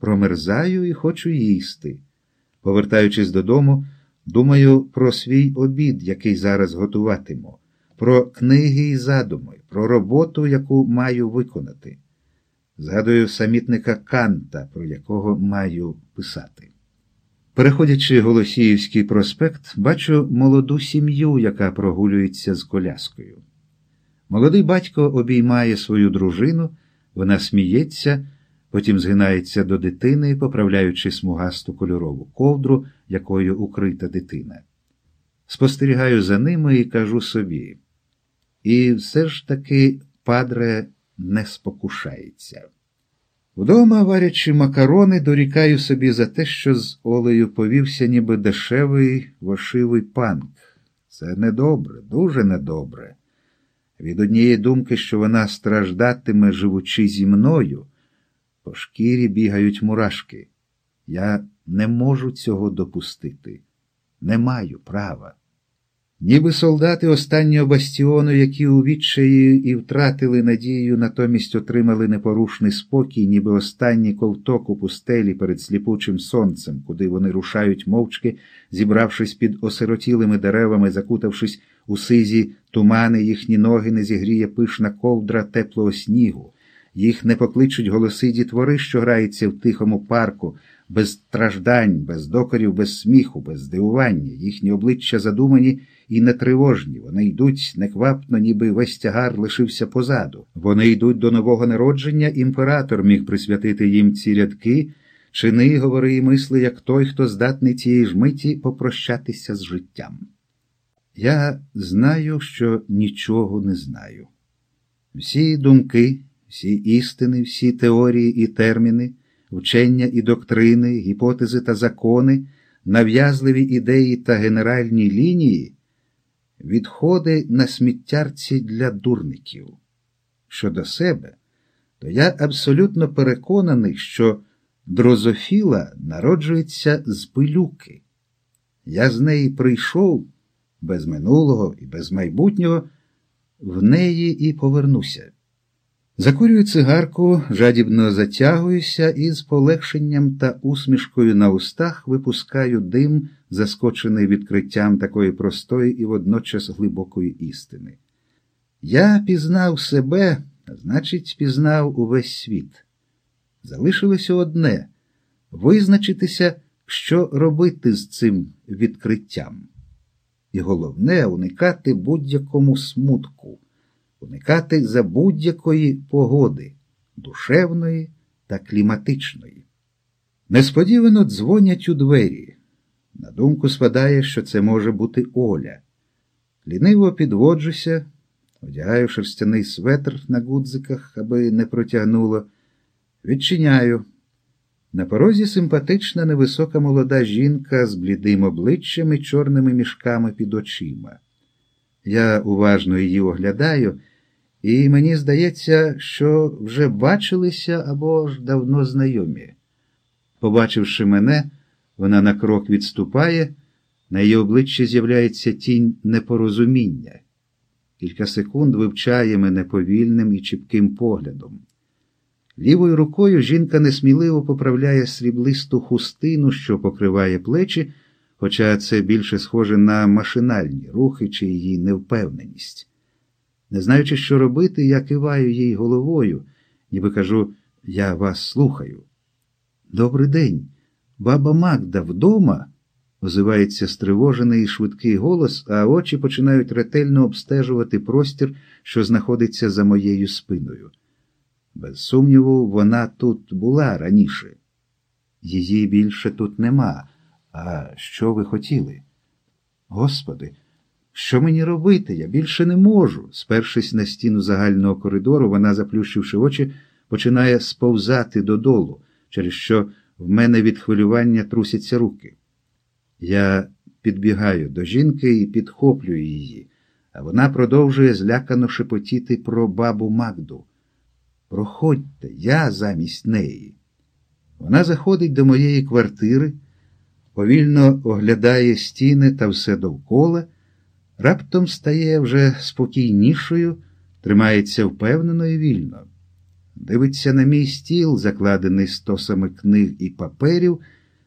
промерзаю і хочу їсти. Повертаючись додому, думаю про свій обід, який зараз готуватиму, про книги і задуми, про роботу, яку маю виконати. Згадую самітника Канта, про якого маю писати. Переходячи Голосіївський проспект, бачу молоду сім'ю, яка прогулюється з коляскою. Молодий батько обіймає свою дружину, вона сміється, потім згинається до дитини, поправляючи смугасту кольорову ковдру, якою укрита дитина. Спостерігаю за ними і кажу собі. І все ж таки падре не спокушається. Вдома, варячи макарони, дорікаю собі за те, що з Олею повівся ніби дешевий вошивий панк. Це недобре, дуже недобре. Від однієї думки, що вона страждатиме, живучи зі мною, по шкірі бігають мурашки. Я не можу цього допустити, не маю права. Ніби солдати останнього бастіону, які у відчаї і втратили надію, натомість отримали непорушний спокій, ніби останній ковток у пустелі перед сліпучим сонцем, куди вони рушають мовчки, зібравшись під осиротілими деревами, закутавшись у сизі тумани, їхні ноги не зігріє пишна ковдра теплого снігу. Їх не покличуть голоси дітвори, що граються в тихому парку, без страждань, без докорів, без сміху, без здивування, їхні обличчя задумані і нетривожні. Вони йдуть неквапно, ніби весь тягар лишився позаду. Вони йдуть до нового народження, імператор міг присвятити їм ці рядки, чини, говори і мисли, як той, хто здатний цієї ж миті попрощатися з життям. Я знаю, що нічого не знаю. Всі думки, всі істини, всі теорії і терміни, вчення і доктрини, гіпотези та закони, нав'язливі ідеї та генеральні лінії відходи на сміттярці для дурників. Щодо себе, то я абсолютно переконаний, що дрозофіла народжується з пилюки. Я з неї прийшов без минулого і без майбутнього, в неї і повернуся. Закурюю цигарку, жадібно затягуюся і з полегшенням та усмішкою на устах випускаю дим, заскочений відкриттям такої простої і водночас глибокої істини. Я пізнав себе, значить, пізнав увесь світ. Залишилося одне визначитися, що робити з цим відкриттям. І головне уникати будь-якому смутку уникати за будь-якої погоди, душевної та кліматичної. Несподівано дзвонять у двері. На думку спадає, що це може бути Оля. Ліниво підводжуся, одягаю шерстяний светр на гудзиках, аби не протягнуло. Відчиняю. На порозі симпатична невисока молода жінка з блідим обличчям і чорними мішками під очима. Я уважно її оглядаю, і мені здається, що вже бачилися або ж давно знайомі. Побачивши мене, вона на крок відступає, на її обличчі з'являється тінь непорозуміння. Кілька секунд вивчає мене повільним і чіпким поглядом. Лівою рукою жінка несміливо поправляє сріблисту хустину, що покриває плечі, хоча це більше схоже на машинальні рухи чи її невпевненість. Не знаючи, що робити, я киваю їй головою, ніби кажу, я вас слухаю. Добрий день. Баба Магда вдома? озивається стривожений і швидкий голос, а очі починають ретельно обстежувати простір, що знаходиться за моєю спиною. Без сумніву, вона тут була раніше. Її більше тут нема. А що ви хотіли? Господи, що мені робити? Я більше не можу. Спершись на стіну загального коридору, вона, заплющивши очі, починає сповзати додолу, через що в мене від хвилювання трусяться руки. Я підбігаю до жінки і підхоплюю її, а вона продовжує злякано шепотіти про бабу Магду. Проходьте, я замість неї. Вона заходить до моєї квартири, повільно оглядає стіни та все довкола, раптом стає вже спокійнішою, тримається впевнено і вільно. Дивиться на мій стіл, закладений стосами книг і паперів,